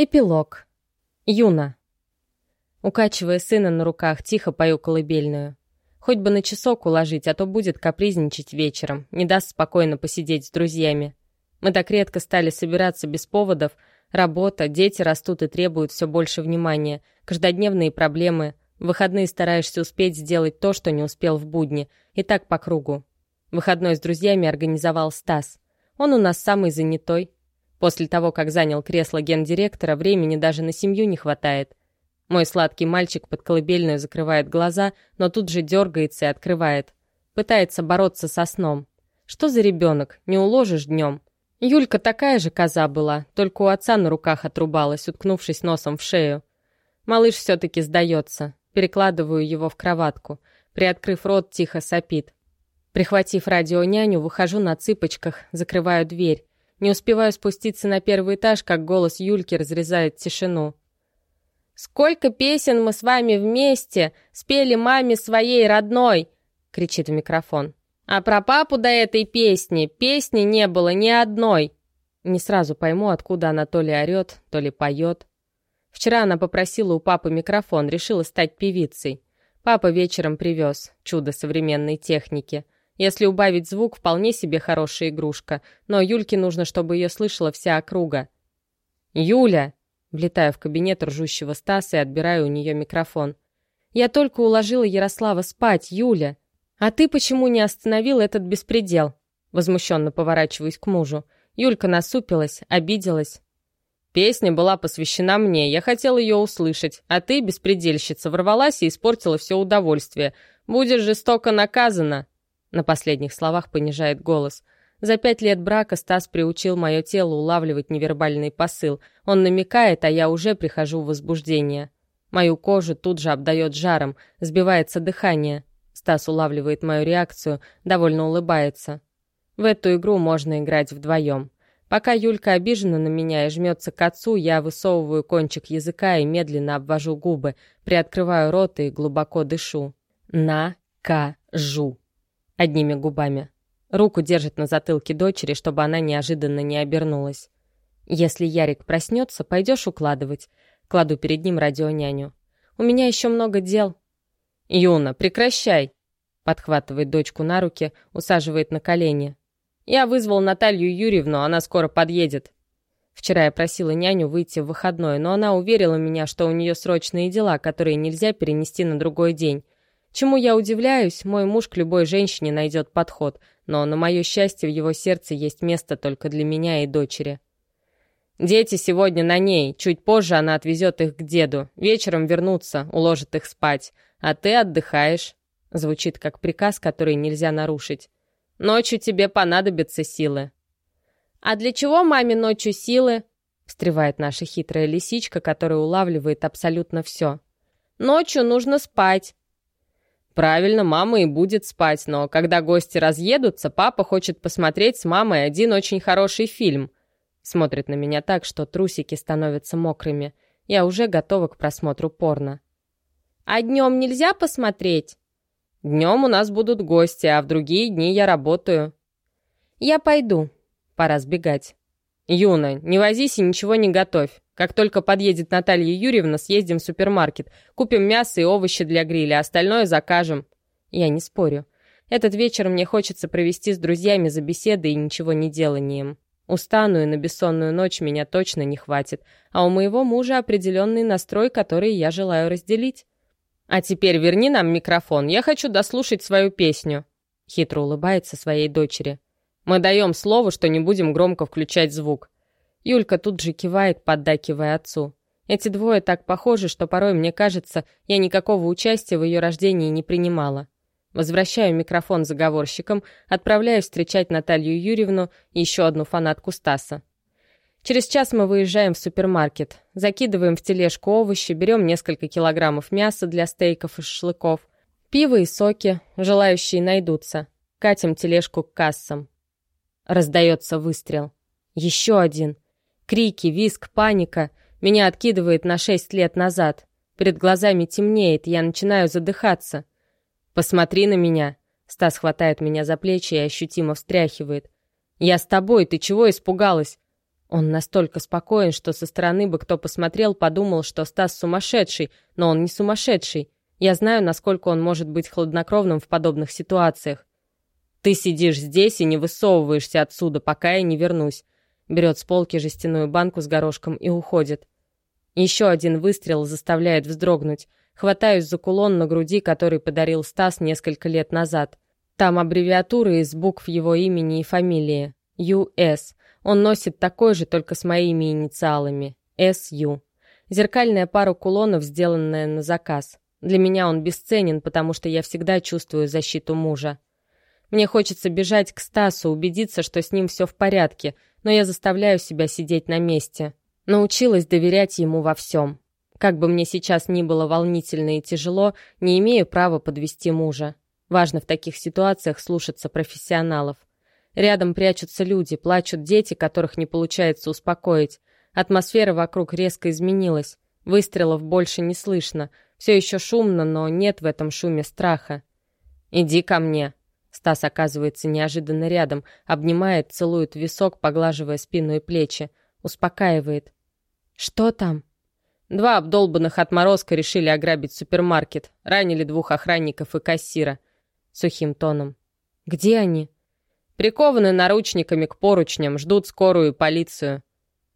Эпилог. Юна. Укачивая сына на руках, тихо пою колыбельную. Хоть бы на часок уложить, а то будет капризничать вечером, не даст спокойно посидеть с друзьями. Мы так редко стали собираться без поводов. Работа, дети растут и требуют все больше внимания. Каждодневные проблемы. В выходные стараешься успеть сделать то, что не успел в будни. И так по кругу. Выходной с друзьями организовал Стас. Он у нас самый занятой, После того, как занял кресло гендиректора, времени даже на семью не хватает. Мой сладкий мальчик под колыбельную закрывает глаза, но тут же дергается и открывает. Пытается бороться со сном. Что за ребенок? Не уложишь днем. Юлька такая же коза была, только у отца на руках отрубалась, уткнувшись носом в шею. Малыш все-таки сдается. Перекладываю его в кроватку. Приоткрыв рот, тихо сопит. Прихватив радионяню, выхожу на цыпочках, закрываю дверь. Не успеваю спуститься на первый этаж, как голос Юльки разрезает тишину. «Сколько песен мы с вами вместе спели маме своей родной!» — кричит в микрофон. «А про папу до этой песни песни не было ни одной!» Не сразу пойму, откуда она то ли орет, то ли поет. Вчера она попросила у папы микрофон, решила стать певицей. Папа вечером привез чудо современной техники — если убавить звук, вполне себе хорошая игрушка, но Юльке нужно, чтобы ее слышала вся округа. «Юля!» Влетаю в кабинет ржущего Стаса и отбираю у нее микрофон. «Я только уложила Ярослава спать, Юля! А ты почему не остановил этот беспредел?» Возмущенно поворачиваюсь к мужу. Юлька насупилась, обиделась. «Песня была посвящена мне, я хотел ее услышать, а ты, беспредельщица, ворвалась и испортила все удовольствие. Будешь жестоко наказана!» На последних словах понижает голос. За пять лет брака Стас приучил мое тело улавливать невербальный посыл. Он намекает, а я уже прихожу в возбуждение. Мою кожу тут же обдает жаром, сбивается дыхание. Стас улавливает мою реакцию, довольно улыбается. В эту игру можно играть вдвоем. Пока Юлька обижена на меня и жмется к отцу, я высовываю кончик языка и медленно обвожу губы, приоткрываю рот и глубоко дышу. На-ка-жу одними губами. Руку держит на затылке дочери, чтобы она неожиданно не обернулась. «Если Ярик проснется, пойдешь укладывать». Кладу перед ним радионяню. «У меня еще много дел». «Юна, прекращай!» Подхватывает дочку на руки, усаживает на колени. «Я вызвал Наталью Юрьевну, она скоро подъедет». Вчера я просила няню выйти в выходной, но она уверила меня, что у нее срочные дела, которые нельзя перенести на другой день. Чему я удивляюсь, мой муж к любой женщине найдет подход, но, на мое счастье, в его сердце есть место только для меня и дочери. Дети сегодня на ней, чуть позже она отвезет их к деду, вечером вернутся, уложит их спать, а ты отдыхаешь. Звучит как приказ, который нельзя нарушить. Ночью тебе понадобятся силы. «А для чего маме ночью силы?» встревает наша хитрая лисичка, которая улавливает абсолютно все. «Ночью нужно спать. Правильно, мама и будет спать, но когда гости разъедутся, папа хочет посмотреть с мамой один очень хороший фильм. Смотрит на меня так, что трусики становятся мокрыми. Я уже готова к просмотру порно. А днем нельзя посмотреть? Днем у нас будут гости, а в другие дни я работаю. Я пойду. Пора сбегать. Юна, не возись и ничего не готовь. Как только подъедет Наталья Юрьевна, съездим в супермаркет. Купим мясо и овощи для гриля, остальное закажем. Я не спорю. Этот вечер мне хочется провести с друзьями за беседой и ничего не деланием. Устану и на бессонную ночь меня точно не хватит, а у моего мужа определенный настрой, который я желаю разделить. А теперь верни нам микрофон, я хочу дослушать свою песню. Хитро улыбается своей дочери. Мы даем слово, что не будем громко включать звук. Юлька тут же кивает, поддакивая отцу. Эти двое так похожи, что порой мне кажется, я никакого участия в ее рождении не принимала. Возвращаю микрофон заговорщикам, отправляю встречать Наталью Юрьевну и еще одну фанатку Стаса. Через час мы выезжаем в супермаркет, закидываем в тележку овощи, берем несколько килограммов мяса для стейков и шашлыков, пиво и соки, желающие найдутся. Катим тележку к кассам. Раздается выстрел. Еще один — Крики, визг, паника. Меня откидывает на шесть лет назад. Перед глазами темнеет, я начинаю задыхаться. «Посмотри на меня!» Стас хватает меня за плечи и ощутимо встряхивает. «Я с тобой, ты чего испугалась?» Он настолько спокоен, что со стороны бы кто посмотрел, подумал, что Стас сумасшедший, но он не сумасшедший. Я знаю, насколько он может быть хладнокровным в подобных ситуациях. «Ты сидишь здесь и не высовываешься отсюда, пока я не вернусь». Берет с полки жестяную банку с горошком и уходит. Еще один выстрел заставляет вздрогнуть. Хватаюсь за кулон на груди, который подарил Стас несколько лет назад. Там аббревиатуры из букв его имени и фамилии. US. Он носит такой же, только с моими инициалами. SU. Зеркальная пара кулонов, сделанная на заказ. Для меня он бесценен, потому что я всегда чувствую защиту мужа. Мне хочется бежать к Стасу, убедиться, что с ним все в порядке, но я заставляю себя сидеть на месте. Научилась доверять ему во всем. Как бы мне сейчас ни было волнительно и тяжело, не имею права подвести мужа. Важно в таких ситуациях слушаться профессионалов. Рядом прячутся люди, плачут дети, которых не получается успокоить. Атмосфера вокруг резко изменилась. Выстрелов больше не слышно. Все еще шумно, но нет в этом шуме страха. «Иди ко мне». Стас оказывается неожиданно рядом, обнимает, целует висок, поглаживая спину и плечи. Успокаивает. «Что там?» Два обдолбанных отморозка решили ограбить супермаркет. Ранили двух охранников и кассира. Сухим тоном. «Где они?» Прикованы наручниками к поручням, ждут скорую и полицию.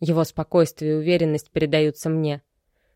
Его спокойствие и уверенность передаются мне.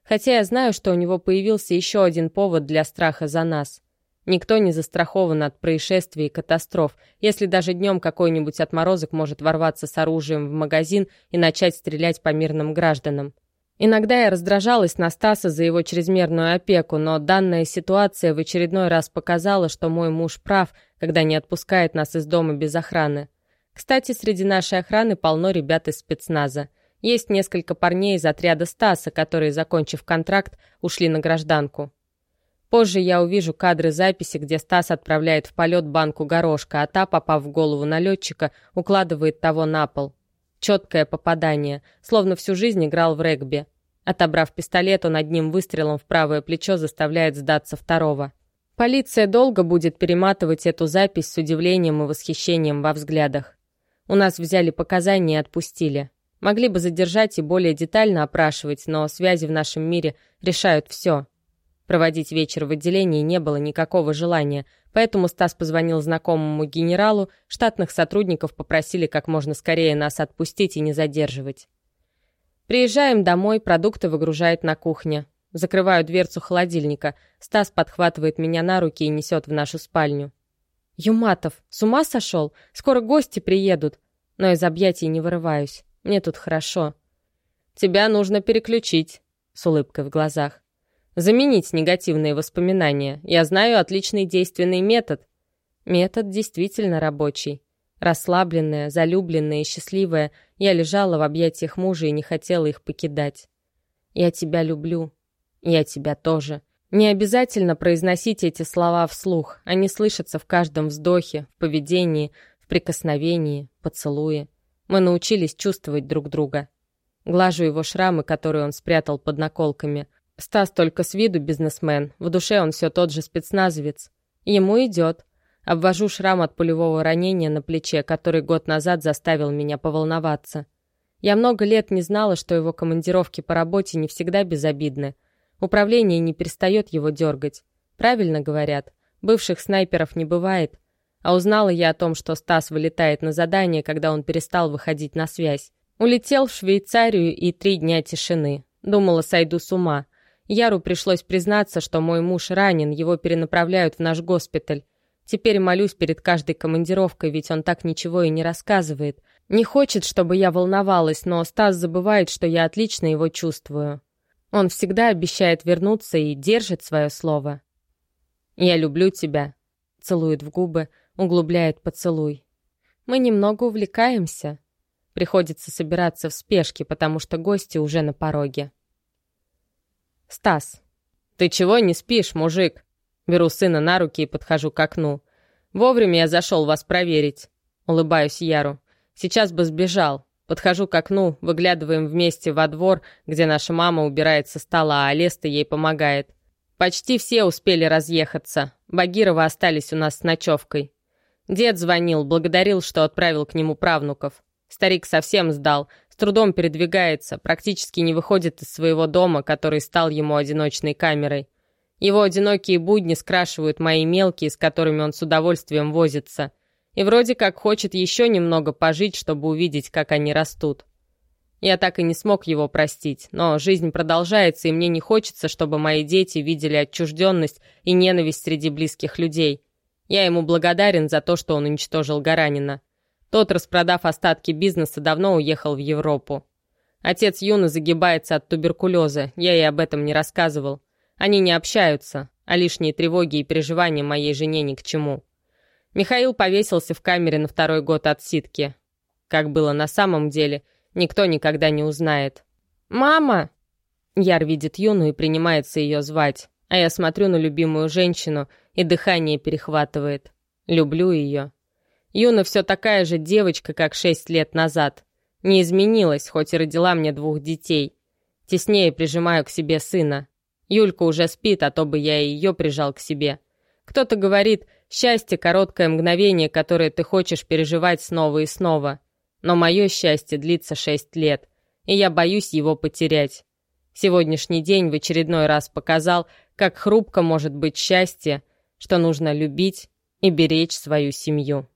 Хотя я знаю, что у него появился еще один повод для страха за нас. Никто не застрахован от происшествий и катастроф, если даже днем какой-нибудь отморозок может ворваться с оружием в магазин и начать стрелять по мирным гражданам. Иногда я раздражалась на Стаса за его чрезмерную опеку, но данная ситуация в очередной раз показала, что мой муж прав, когда не отпускает нас из дома без охраны. Кстати, среди нашей охраны полно ребят из спецназа. Есть несколько парней из отряда Стаса, которые, закончив контракт, ушли на гражданку. Позже я увижу кадры записи, где Стас отправляет в полет банку горошка, а та, попав в голову налетчика, укладывает того на пол. Четкое попадание, словно всю жизнь играл в регби. Отобрав пистолет, он одним выстрелом в правое плечо заставляет сдаться второго. Полиция долго будет перематывать эту запись с удивлением и восхищением во взглядах. У нас взяли показания и отпустили. Могли бы задержать и более детально опрашивать, но связи в нашем мире решают все. Проводить вечер в отделении не было никакого желания, поэтому Стас позвонил знакомому генералу, штатных сотрудников попросили как можно скорее нас отпустить и не задерживать. Приезжаем домой, продукты выгружает на кухне. Закрываю дверцу холодильника. Стас подхватывает меня на руки и несет в нашу спальню. «Юматов, с ума сошел? Скоро гости приедут!» Но из объятий не вырываюсь. Мне тут хорошо. «Тебя нужно переключить», — с улыбкой в глазах. Заменить негативные воспоминания. Я знаю отличный действенный метод. Метод действительно рабочий. Расслабленная, залюбленная и счастливая, я лежала в объятиях мужа и не хотела их покидать. «Я тебя люблю. Я тебя тоже». Не обязательно произносить эти слова вслух. Они слышатся в каждом вздохе, в поведении, в прикосновении, поцелуе. Мы научились чувствовать друг друга. Глажу его шрамы, которые он спрятал под наколками. Стас только с виду бизнесмен, в душе он все тот же спецназовец. Ему идет. Обвожу шрам от пулевого ранения на плече, который год назад заставил меня поволноваться. Я много лет не знала, что его командировки по работе не всегда безобидны. Управление не перестает его дергать. Правильно говорят, бывших снайперов не бывает. А узнала я о том, что Стас вылетает на задание, когда он перестал выходить на связь. Улетел в Швейцарию и три дня тишины. Думала, сойду с ума. Яру пришлось признаться, что мой муж ранен, его перенаправляют в наш госпиталь. Теперь молюсь перед каждой командировкой, ведь он так ничего и не рассказывает. Не хочет, чтобы я волновалась, но Стас забывает, что я отлично его чувствую. Он всегда обещает вернуться и держит свое слово. «Я люблю тебя», — целует в губы, углубляет поцелуй. Мы немного увлекаемся. Приходится собираться в спешке, потому что гости уже на пороге. Стас. «Ты чего не спишь, мужик?» Беру сына на руки и подхожу к окну. «Вовремя я зашел вас проверить». Улыбаюсь Яру. «Сейчас бы сбежал». Подхожу к окну, выглядываем вместе во двор, где наша мама убирает со стола, а Леста ей помогает. Почти все успели разъехаться. Багирова остались у нас с ночевкой. Дед звонил, благодарил, что отправил к нему правнуков. Старик совсем сдал, С трудом передвигается, практически не выходит из своего дома, который стал ему одиночной камерой. Его одинокие будни скрашивают мои мелкие, с которыми он с удовольствием возится. И вроде как хочет еще немного пожить, чтобы увидеть, как они растут. Я так и не смог его простить, но жизнь продолжается, и мне не хочется, чтобы мои дети видели отчужденность и ненависть среди близких людей. Я ему благодарен за то, что он уничтожил Гаранина. Тот, распродав остатки бизнеса, давно уехал в Европу. Отец Юны загибается от туберкулеза, я ей об этом не рассказывал. Они не общаются, а лишние тревоги и переживания моей жене ни к чему. Михаил повесился в камере на второй год отсидки. Как было на самом деле, никто никогда не узнает. «Мама!» Яр видит Юну и принимается ее звать, а я смотрю на любимую женщину, и дыхание перехватывает. Люблю ее. Юна все такая же девочка, как шесть лет назад. Не изменилась, хоть и родила мне двух детей. Теснее прижимаю к себе сына. Юлька уже спит, а то бы я и ее прижал к себе. Кто-то говорит, счастье — короткое мгновение, которое ты хочешь переживать снова и снова. Но мое счастье длится шесть лет, и я боюсь его потерять. Сегодняшний день в очередной раз показал, как хрупко может быть счастье, что нужно любить и беречь свою семью.